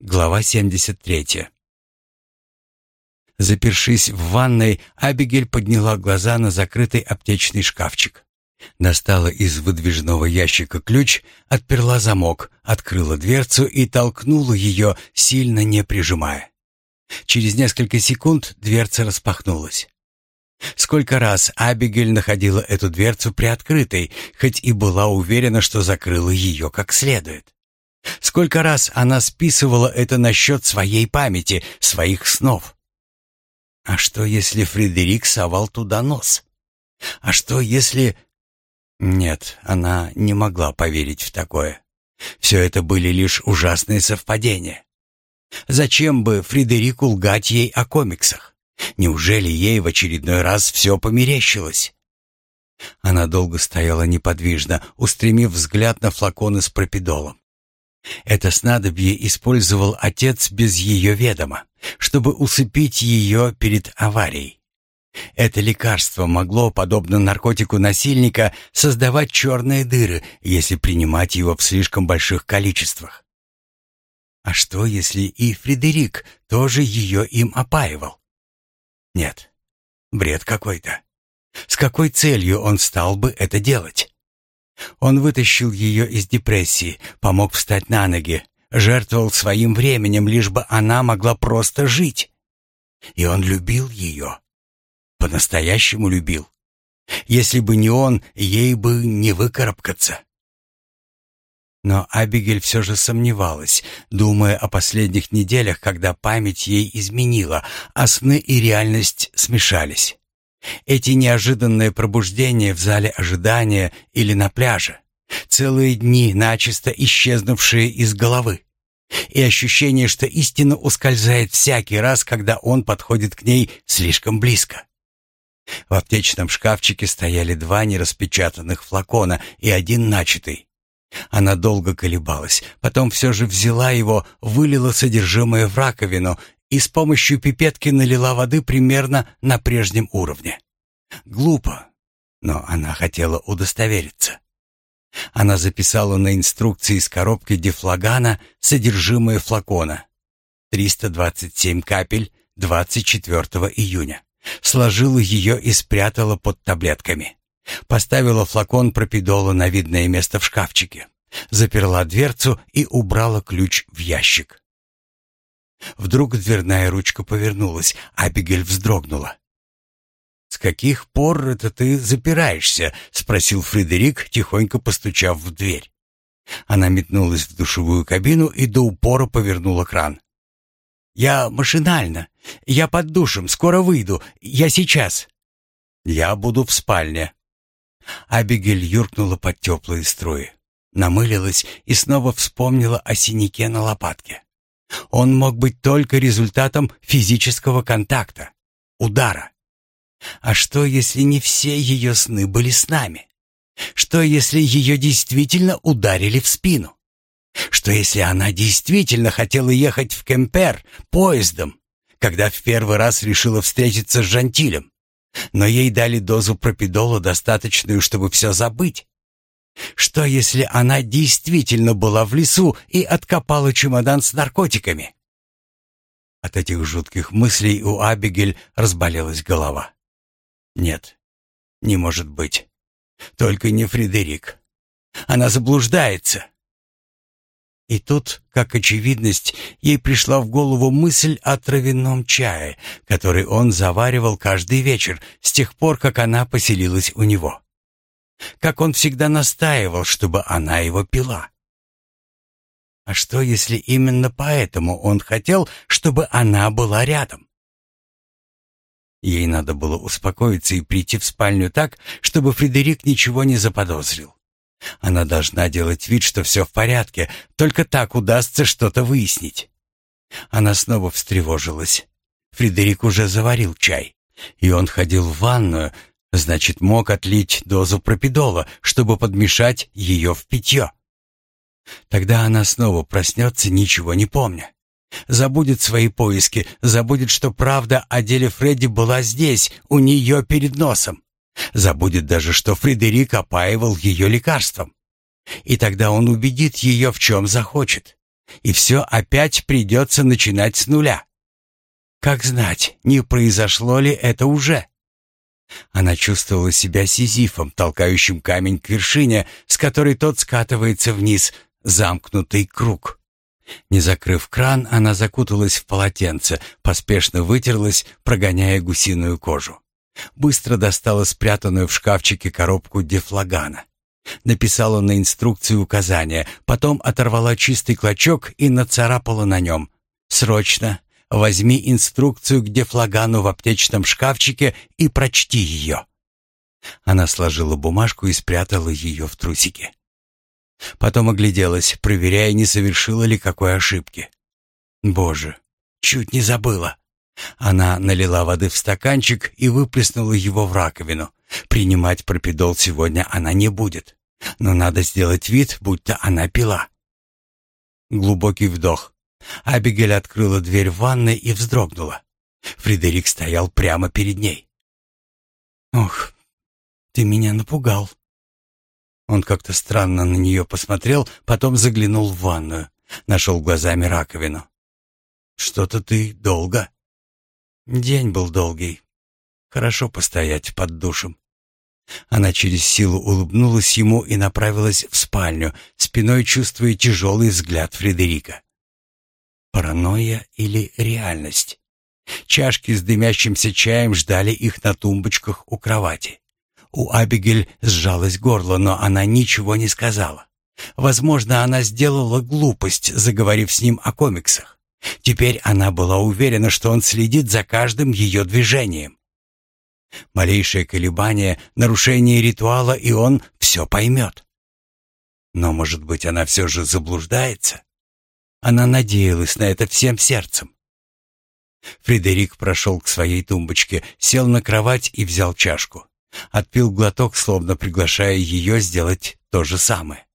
Глава 73. Запершись в ванной, Абигель подняла глаза на закрытый аптечный шкафчик. Достала из выдвижного ящика ключ, отперла замок, открыла дверцу и толкнула ее, сильно не прижимая. Через несколько секунд дверца распахнулась. Сколько раз Абигель находила эту дверцу приоткрытой, хоть и была уверена, что закрыла ее как следует. Сколько раз она списывала это на счет своей памяти, своих снов. А что, если Фредерик совал туда нос? А что, если... Нет, она не могла поверить в такое. Все это были лишь ужасные совпадения. Зачем бы Фредерику лгать ей о комиксах? Неужели ей в очередной раз все померещилось? Она долго стояла неподвижно, устремив взгляд на флаконы с пропидолом. Это снадобье использовал отец без ее ведома, чтобы усыпить ее перед аварией. Это лекарство могло, подобно наркотику насильника, создавать черные дыры, если принимать его в слишком больших количествах. А что, если и Фредерик тоже ее им опаивал? Нет, бред какой-то. С какой целью он стал бы это делать? Он вытащил ее из депрессии, помог встать на ноги, жертвовал своим временем, лишь бы она могла просто жить. И он любил ее. По-настоящему любил. Если бы не он, ей бы не выкарабкаться. Но Абигель все же сомневалась, думая о последних неделях, когда память ей изменила, а сны и реальность смешались. Эти неожиданные пробуждения в зале ожидания или на пляже. Целые дни, начисто исчезнувшие из головы. И ощущение, что истина ускользает всякий раз, когда он подходит к ней слишком близко. В аптечном шкафчике стояли два нераспечатанных флакона и один начатый. Она долго колебалась, потом все же взяла его, вылила содержимое в раковину и с помощью пипетки налила воды примерно на прежнем уровне. Глупо, но она хотела удостовериться. Она записала на инструкции из коробки дефлагана содержимое флакона. 327 капель 24 июня. Сложила ее и спрятала под таблетками. Поставила флакон пропидола на видное место в шкафчике. Заперла дверцу и убрала ключ в ящик. Вдруг дверная ручка повернулась, Абигель вздрогнула. «С каких пор это ты запираешься?» — спросил Фредерик, тихонько постучав в дверь. Она метнулась в душевую кабину и до упора повернула кран. «Я машинально. Я под душем. Скоро выйду. Я сейчас». «Я буду в спальне». Абигель юркнула под теплые струи, намылилась и снова вспомнила о синяке на лопатке. Он мог быть только результатом физического контакта, удара. А что, если не все ее сны были с нами? Что, если ее действительно ударили в спину? Что, если она действительно хотела ехать в Кемпер поездом, когда в первый раз решила встретиться с Жантилем? Но ей дали дозу пропидола достаточную, чтобы все забыть. Что, если она действительно была в лесу и откопала чемодан с наркотиками? От этих жутких мыслей у Абигель разболелась голова. Нет, не может быть. Только не Фредерик. Она заблуждается. И тут, как очевидность, ей пришла в голову мысль о травяном чае, который он заваривал каждый вечер с тех пор, как она поселилась у него. Как он всегда настаивал, чтобы она его пила. А что, если именно поэтому он хотел, чтобы она была рядом? Ей надо было успокоиться и прийти в спальню так, чтобы Фредерик ничего не заподозрил. Она должна делать вид, что все в порядке, только так удастся что-то выяснить. Она снова встревожилась. Фредерик уже заварил чай, и он ходил в ванную, значит, мог отлить дозу пропидола, чтобы подмешать ее в питье. Тогда она снова проснется, ничего не помня. Забудет свои поиски, забудет, что правда о деле Фредди была здесь, у нее перед носом. Забудет даже, что Фредерик опаивал ее лекарством. И тогда он убедит ее в чем захочет. И все опять придется начинать с нуля. Как знать, не произошло ли это уже? Она чувствовала себя сизифом, толкающим камень к вершине, с которой тот скатывается вниз, замкнутый круг. Не закрыв кран, она закуталась в полотенце, поспешно вытерлась, прогоняя гусиную кожу. Быстро достала спрятанную в шкафчике коробку дефлагана. Написала на инструкции указания, потом оторвала чистый клочок и нацарапала на нем. «Срочно! Возьми инструкцию к дефлагану в аптечном шкафчике и прочти ее». Она сложила бумажку и спрятала ее в трусики. Потом огляделась, проверяя, не совершила ли какой ошибки. Боже, чуть не забыла. Она налила воды в стаканчик и выплеснула его в раковину. Принимать пропидол сегодня она не будет, но надо сделать вид, будто она пила. Глубокий вдох. Абигель открыла дверь ванной и вздрогнула. Фредерик стоял прямо перед ней. «Ох, ты меня напугал». Он как-то странно на нее посмотрел, потом заглянул в ванную, нашел глазами раковину. «Что-то ты долго». День был долгий. Хорошо постоять под душем. Она через силу улыбнулась ему и направилась в спальню, спиной чувствуя тяжелый взгляд Фредерика. Паранойя или реальность? Чашки с дымящимся чаем ждали их на тумбочках у кровати. У Абигель сжалось горло, но она ничего не сказала. Возможно, она сделала глупость, заговорив с ним о комиксах. Теперь она была уверена, что он следит за каждым ее движением. Малейшее колебание, нарушение ритуала, и он все поймет. Но, может быть, она все же заблуждается? Она надеялась на это всем сердцем. Фредерик прошел к своей тумбочке, сел на кровать и взял чашку. Отпил глоток, словно приглашая ее сделать то же самое.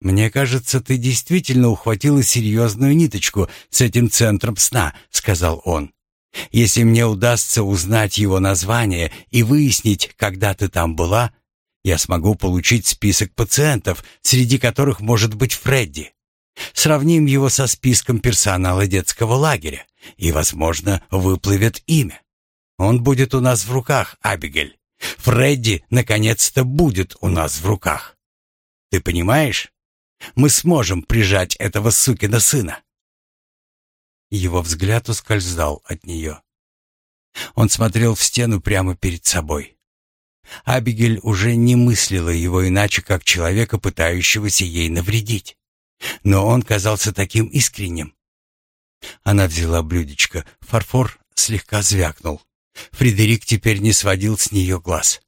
«Мне кажется, ты действительно ухватила серьезную ниточку с этим центром сна», — сказал он. «Если мне удастся узнать его название и выяснить, когда ты там была, я смогу получить список пациентов, среди которых может быть Фредди. Сравним его со списком персонала детского лагеря, и, возможно, выплывет имя. Он будет у нас в руках, Абигель. Фредди, наконец-то, будет у нас в руках. Ты понимаешь? Мы сможем прижать этого сукина сына. Его взгляд ускользал от нее. Он смотрел в стену прямо перед собой. Абигель уже не мыслила его иначе, как человека, пытающегося ей навредить. Но он казался таким искренним. Она взяла блюдечко, фарфор слегка звякнул. Фредерик теперь не сводил с нее глаз.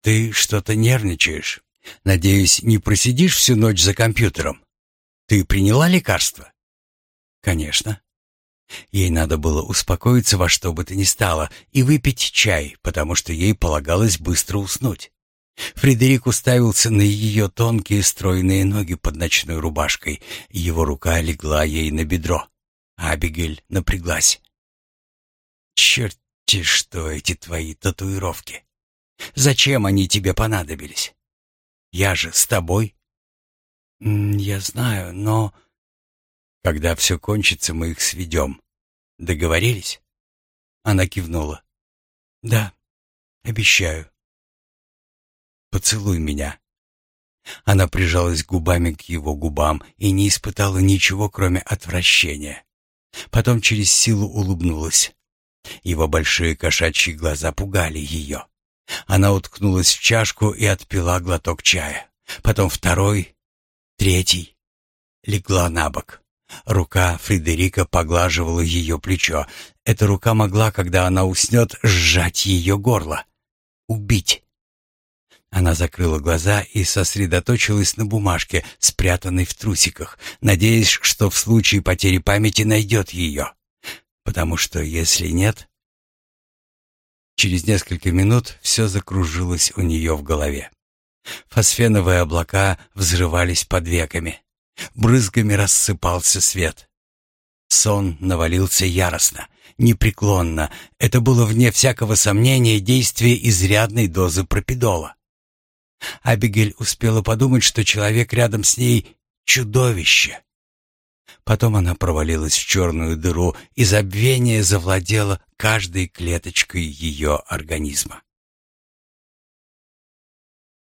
«Ты что-то нервничаешь. Надеюсь, не просидишь всю ночь за компьютером. Ты приняла лекарство?» «Конечно». Ей надо было успокоиться во что бы то ни стало и выпить чай, потому что ей полагалось быстро уснуть. Фредерик уставился на ее тонкие стройные ноги под ночной рубашкой. Его рука легла ей на бедро. Абигель напряглась. «Черти что эти твои татуировки! Зачем они тебе понадобились? Я же с тобой». «Я знаю, но...» «Когда все кончится, мы их сведем. Договорились?» Она кивнула. «Да, обещаю». «Поцелуй меня». Она прижалась губами к его губам и не испытала ничего, кроме отвращения. Потом через силу улыбнулась. Его большие кошачьи глаза пугали ее. Она уткнулась в чашку и отпила глоток чая. Потом второй, третий. Легла на бок. Рука Фредерика поглаживала ее плечо. Эта рука могла, когда она уснет, сжать ее горло. Убить. Она закрыла глаза и сосредоточилась на бумажке, спрятанной в трусиках, надеясь, что в случае потери памяти найдет ее. Потому что если нет... Через несколько минут все закружилось у нее в голове. Фосфеновые облака взрывались под веками. Брызгами рассыпался свет. Сон навалился яростно, непреклонно. Это было, вне всякого сомнения, действие изрядной дозы пропидола. Абигель успела подумать, что человек рядом с ней чудовище. Потом она провалилась в черную дыру, и забвение завладело каждой клеточкой ее организма.